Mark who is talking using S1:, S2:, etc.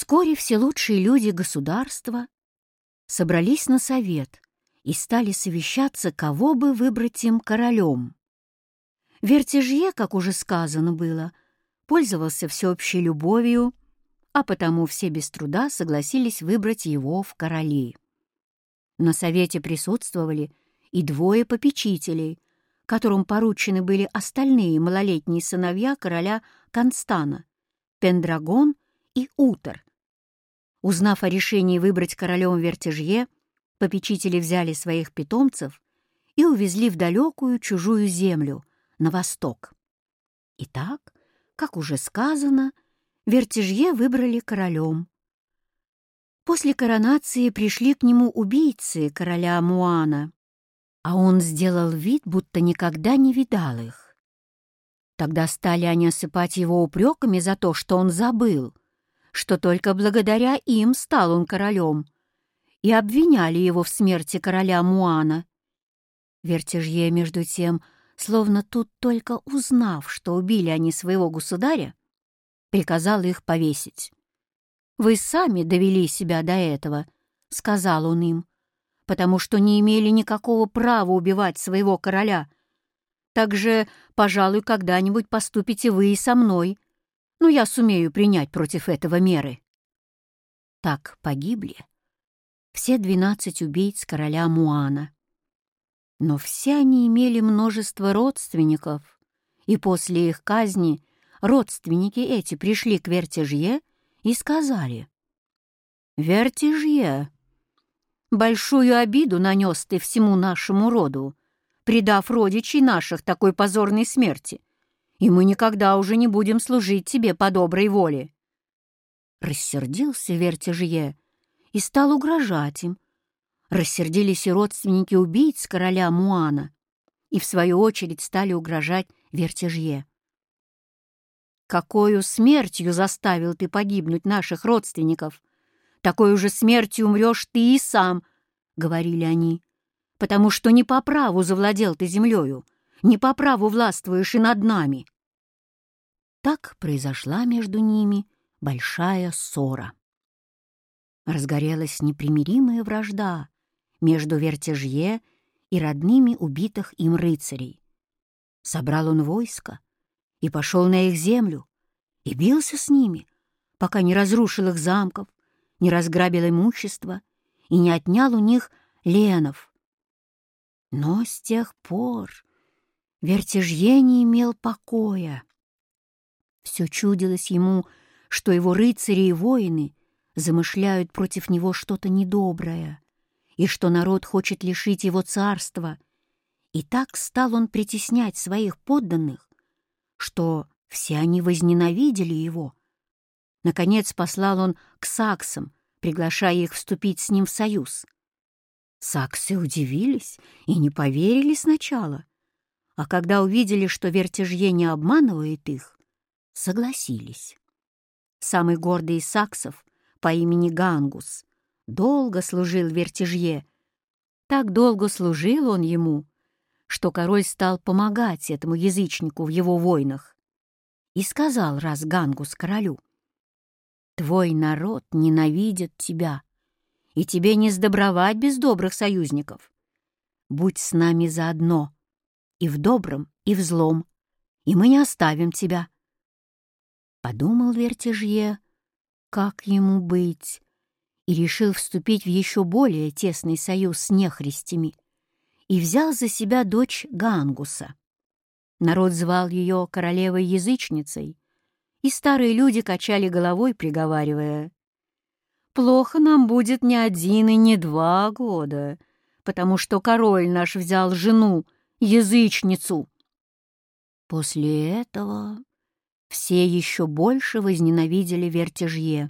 S1: Вскоре все лучшие люди государства собрались на совет и стали совещаться, кого бы выбрать им королем. Вертежье, как уже сказано было, пользовался всеобщей любовью, а потому все без труда согласились выбрать его в короли. На совете присутствовали и двое попечителей, которым поручены были остальные малолетние сыновья короля Констана, Пендрагон и Утор. Узнав о решении выбрать королем Вертежье, попечители взяли своих питомцев и увезли в далекую чужую землю, на восток. Итак, как уже сказано, Вертежье выбрали королем. После коронации пришли к нему убийцы короля Муана, а он сделал вид, будто никогда не видал их. Тогда стали они осыпать его упреками за то, что он забыл, что только благодаря им стал он королем, и обвиняли его в смерти короля Муана. Вертежье, между тем, словно тут только узнав, что убили они своего государя, приказал их повесить. «Вы сами довели себя до этого», — сказал он им, «потому что не имели никакого права убивать своего короля. Так же, пожалуй, когда-нибудь поступите вы и со мной, но я сумею принять против этого меры». Так погибли все двенадцать убийц короля Муана. Но все они имели множество родственников, и после их казни родственники эти пришли к Вертежье и сказали, «Вертежье, большую обиду нанес ты всему нашему роду, предав родичей наших такой позорной смерти, и мы никогда уже не будем служить тебе по доброй воле». Рассердился Вертежье и стал угрожать им, Рассердились и родственники убийц короля Муана и, в свою очередь, стали угрожать Вертежье. «Какою смертью заставил ты погибнуть наших родственников? Такой же смертью умрешь ты и сам», — говорили они, «потому что не по праву завладел ты землею, не по праву властвуешь и над нами». Так произошла между ними большая ссора. Разгорелась непримиримая вражда, между Вертежье и родными убитых им рыцарей. Собрал он войско и пошел на их землю, и бился с ними, пока не разрушил их замков, не разграбил имущество и не отнял у них ленов. Но с тех пор Вертежье не имел покоя. Все чудилось ему, что его рыцари и воины замышляют против него что-то недоброе, и что народ хочет лишить его царства. И так стал он притеснять своих подданных, что все они возненавидели его. Наконец послал он к саксам, приглашая их вступить с ним в союз. Саксы удивились и не поверили сначала, а когда увидели, что Вертежье не обманывает их, согласились. Самый гордый из саксов по имени Гангус долго служил Вертежье. Так долго служил он ему, что король стал помогать этому язычнику в его войнах. И сказал раз Гангус королю, «Твой народ ненавидит тебя, и тебе не сдобровать без добрых союзников. Будь с нами заодно, и в добром, и в злом, и мы не оставим тебя». Подумал Вертежье, как ему быть, и решил вступить в еще более тесный союз с нехристями и взял за себя дочь Гангуса. Народ звал ее королевой-язычницей, и старые люди качали головой, приговаривая, «Плохо нам будет не один и не два года, потому что король наш взял жену, язычницу». После этого все еще больше возненавидели вертежье.